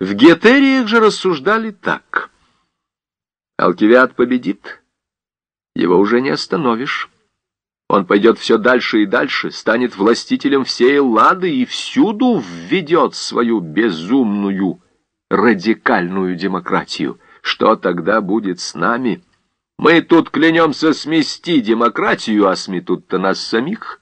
В Гетериях же рассуждали так. Алкивиад победит, его уже не остановишь. Он пойдет все дальше и дальше, станет властителем всей Лады и всюду введет свою безумную радикальную демократию. Что тогда будет с нами? Мы тут клянемся смести демократию, а сметут-то нас самих.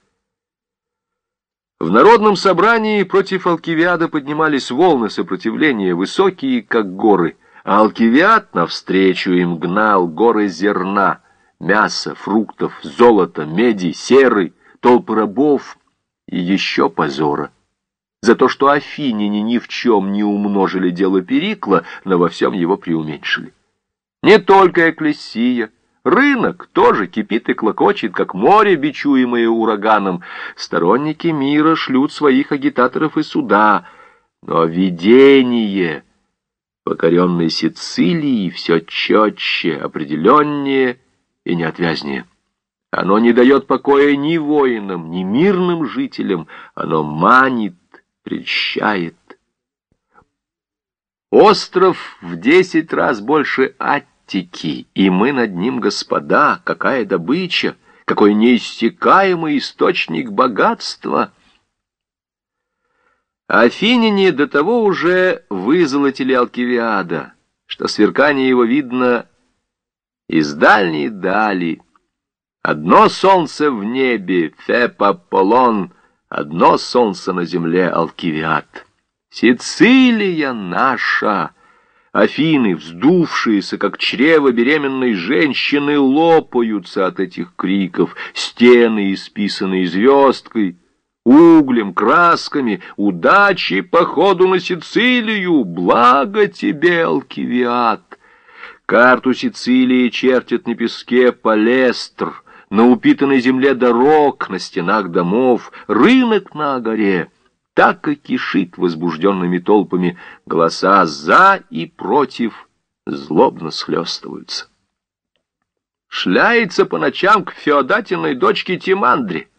В народном собрании против Алкивиада поднимались волны сопротивления, высокие, как горы, а Алкивиад навстречу им гнал горы зерна, мяса, фруктов, золота, меди, серы, толпы рабов и еще позора. За то, что афиняне ни в чем не умножили дело Перикла, но во всем его преуменьшили. Не только Экклесия, Рынок тоже кипит и клокочет, как море, бичуемое ураганом. Сторонники мира шлют своих агитаторов и суда. Но видение покоренной Сицилии все четче, определеннее и неотвязнее. Оно не дает покоя ни воинам, ни мирным жителям. Оно манит, прельщает. Остров в десять раз больше Ати Аттики, и мы над ним, господа, какая добыча, какой неиссякаемый источник богатства. Афиняне до того уже вызолотили Алкивиада, что сверкание его видно из дальней дали. Одно солнце в небе, Феп Аполлон, одно солнце на земле, Алкивиад. Сицилия наша — Афины, вздувшиеся, как чрево беременной женщины, лопаются от этих криков, стены, исписанные звездкой, углем, красками, удачи походу на Сицилию, благо тебе, Алкивиад. Карту Сицилии чертит на песке палестр, на упитанной земле дорог, на стенах домов, рынок на горе — так и кишит возбужденными толпами, голоса «за» и «против» злобно схлестываются. Шляется по ночам к феодатиной дочке Тимандре,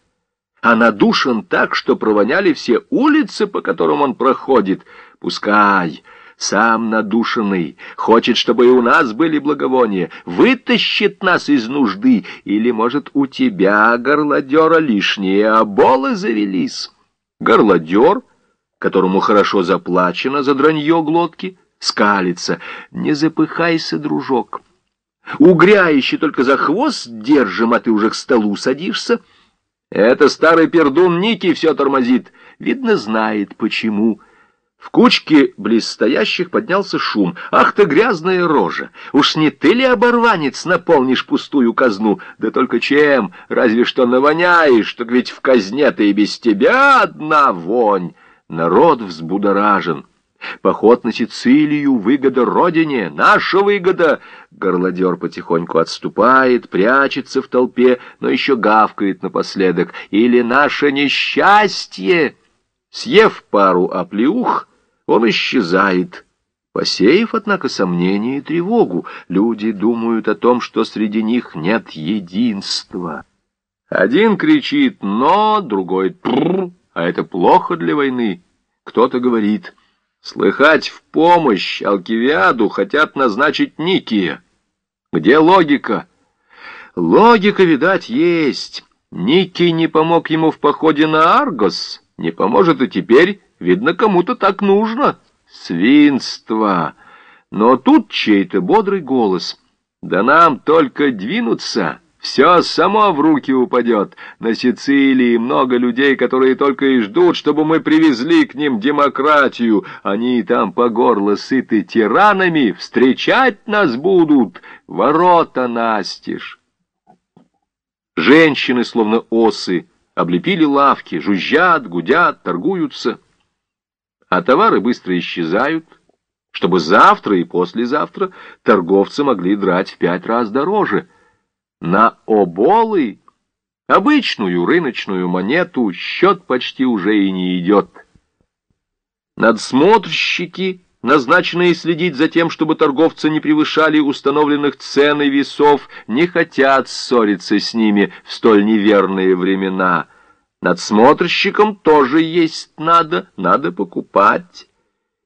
а надушен так, что провоняли все улицы, по которым он проходит. Пускай сам надушенный, хочет, чтобы и у нас были благовония, вытащит нас из нужды, или, может, у тебя, горлодера, лишние оболы завелись» горлодер, которому хорошо заплачено за дранье глотки, скалится. Не запыхайся, дружок. Угря еще только за хвост держим, а ты уже к столу садишься. Это старый пердун Ники все тормозит. Видно, знает, почему. В кучке близстоящих поднялся шум. «Ах ты, грязная рожа! Уж не ты ли, оборванец, наполнишь пустую казну? Да только чем? Разве что навоняешь, так ведь в казне-то и без тебя одна вонь!» Народ взбудоражен. Поход на Сицилию, выгода родине, наша выгода. Горлодер потихоньку отступает, прячется в толпе, но еще гавкает напоследок. Или наше несчастье? Съев пару оплеух, он исчезает. Посеяв, однако, сомнение и тревогу, люди думают о том, что среди них нет единства. Один кричит «но», другой «тррр», а это плохо для войны. Кто-то говорит «слыхать в помощь Алкивиаду хотят назначить Никия». Где логика? Логика, видать, есть. Никий не помог ему в походе на Аргос, не поможет и теперь Видно, кому-то так нужно. Свинство. Но тут чей-то бодрый голос. Да нам только двинуться, все само в руки упадет. На Сицилии много людей, которые только и ждут, чтобы мы привезли к ним демократию. Они там по горло сыты тиранами, встречать нас будут. Ворота настежь. Женщины, словно осы, облепили лавки, жужжат, гудят, торгуются а товары быстро исчезают, чтобы завтра и послезавтра торговцы могли драть в пять раз дороже. На оболы, обычную рыночную монету, счет почти уже и не идет. Надсмотрщики, назначенные следить за тем, чтобы торговцы не превышали установленных цен и весов, не хотят ссориться с ними в столь неверные времена — Надсмотрщикам тоже есть надо, надо покупать.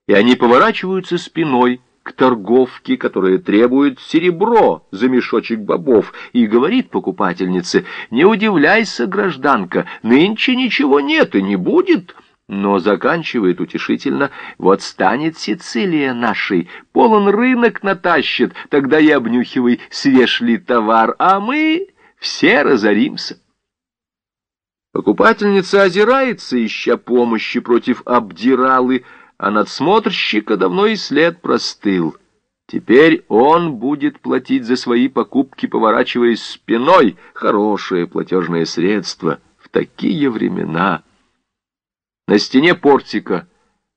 и они поворачиваются спиной к торговке, которая требует серебро за мешочек бобов, и говорит покупательнице, «Не удивляйся, гражданка, нынче ничего нет и не будет» но заканчивает утешительно, вот станет Сицилия нашей, полон рынок натащит, тогда и обнюхивай свежий товар, а мы все разоримся. Покупательница озирается, ища помощи против обдиралы, а надсмотрщика давно и след простыл. Теперь он будет платить за свои покупки, поворачиваясь спиной, хорошее платежное средство в такие времена — на стене портика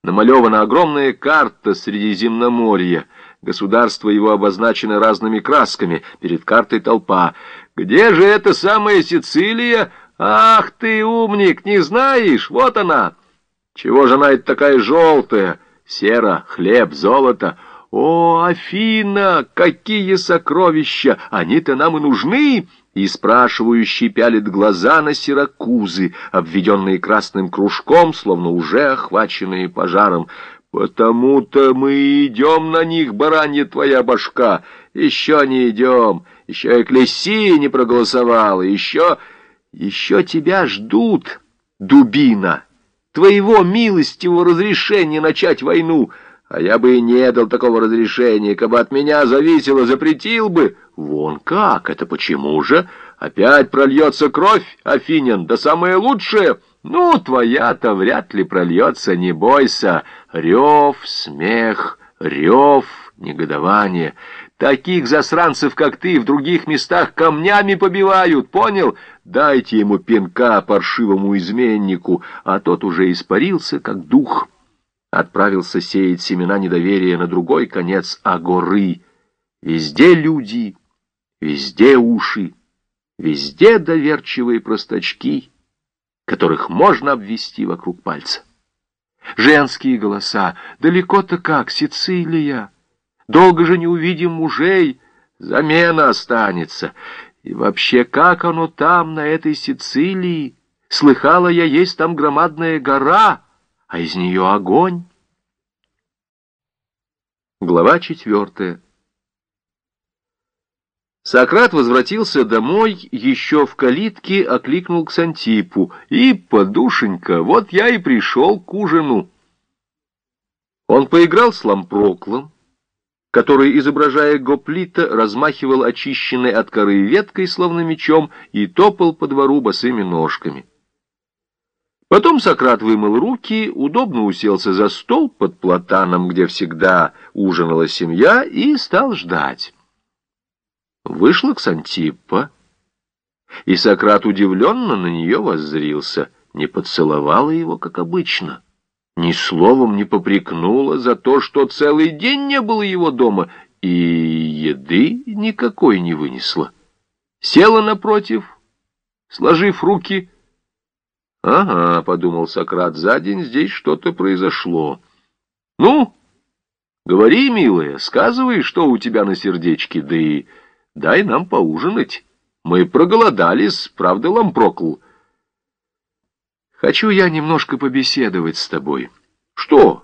намалевана огромная карта Средиземноморья. Государство его обозначено разными красками. Перед картой толпа. «Где же эта самая Сицилия? Ах ты, умник, не знаешь? Вот она!» «Чего же она это такая желтая? Сера, хлеб, золото!» «О, Афина, какие сокровища! Они-то нам и нужны!» И спрашивающий пялит глаза на Сиракузы, обведенные красным кружком, словно уже охваченные пожаром. «Потому-то мы идем на них, баранья твоя башка! Еще не идем, еще Экклесия не проголосовала, еще... еще тебя ждут, дубина, твоего милостивого разрешения начать войну!» А я бы и не дал такого разрешения, кабы от меня зависело, запретил бы. Вон как, это почему же? Опять прольется кровь, Афинин, да самое лучшее. Ну, твоя-то вряд ли прольется, не бойся. Рев, смех, рев, негодование. Таких засранцев, как ты, в других местах камнями побивают, понял? Дайте ему пинка паршивому изменнику, а тот уже испарился, как дух» отправился сеять семена недоверия на другой конец Агоры. Везде люди, везде уши, везде доверчивые простачки, которых можно обвести вокруг пальца. Женские голоса, далеко-то как, Сицилия, долго же не увидим мужей, замена останется. И вообще, как оно там, на этой Сицилии? Слыхала я, есть там громадная гора — а из нее огонь. Глава четвертая. Сократ возвратился домой, еще в калитке окликнул к Сантипу. «И, подушенька, вот я и пришел к ужину». Он поиграл с лампроклом, который, изображая гоплита, размахивал очищенной от коры веткой, словно мечом, и топал по двору босыми ножками. Потом Сократ вымыл руки, удобно уселся за стол под платаном, где всегда ужинала семья, и стал ждать. Вышла Ксантиппа, и Сократ удивленно на нее воззрился, не поцеловала его, как обычно, ни словом не попрекнула за то, что целый день не было его дома, и еды никакой не вынесла. Села напротив, сложив руки, — «Ага», — подумал Сократ, — «за день здесь что-то произошло». «Ну, говори, милая, сказывай, что у тебя на сердечке, да и дай нам поужинать. Мы проголодались, правда, Лампрокл?» «Хочу я немножко побеседовать с тобой». «Что?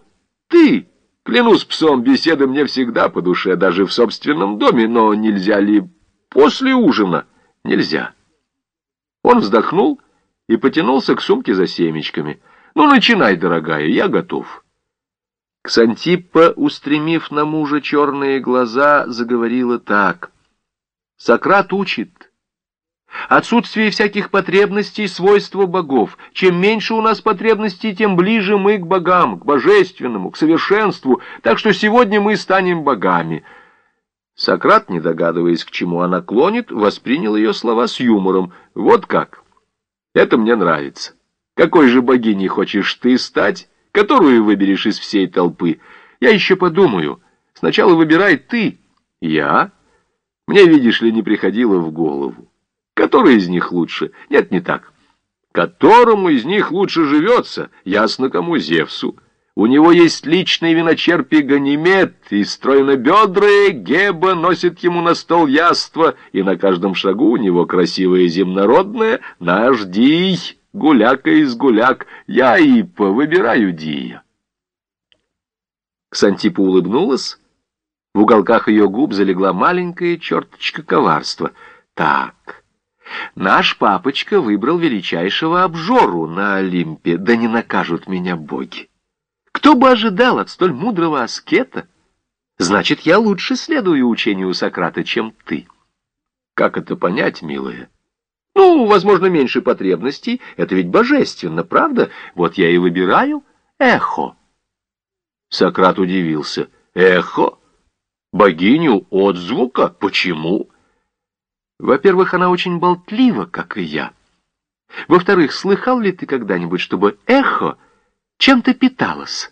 Ты?» Клянусь псом, беседы мне всегда по душе, даже в собственном доме, но нельзя ли после ужина? Нельзя. Он вздохнул и потянулся к сумке за семечками. «Ну, начинай, дорогая, я готов». Ксантиппа, устремив на мужа черные глаза, заговорила так. «Сократ учит. Отсутствие всяких потребностей — свойство богов. Чем меньше у нас потребностей, тем ближе мы к богам, к божественному, к совершенству. Так что сегодня мы станем богами». Сократ, не догадываясь, к чему она клонит, воспринял ее слова с юмором. «Вот как». Это мне нравится. Какой же богиней хочешь ты стать? Которую выберешь из всей толпы? Я еще подумаю. Сначала выбирай ты. Я? Мне, видишь ли, не приходило в голову. Который из них лучше? Нет, не так. Которому из них лучше живется? Ясно кому, Зевсу. У него есть личный виночерпий Ганимед, и стройно-бедрые Геба носит ему на стол яство, и на каждом шагу у него красивое земнородное «Наш Дий, гуляка из гуляк, я Ипа, выбираю Дия». Ксантипа улыбнулась. В уголках ее губ залегла маленькая черточка коварства. Так, наш папочка выбрал величайшего обжору на Олимпе, да не накажут меня боги. Кто бы ожидал от столь мудрого аскета? Значит, я лучше следую учению Сократа, чем ты. Как это понять, милая? Ну, возможно, меньше потребностей. Это ведь божественно, правда? Вот я и выбираю эхо. Сократ удивился. Эхо? Богиню отзвука? Почему? Во-первых, она очень болтлива, как и я. Во-вторых, слыхал ли ты когда-нибудь, чтобы эхо чем-то питалось?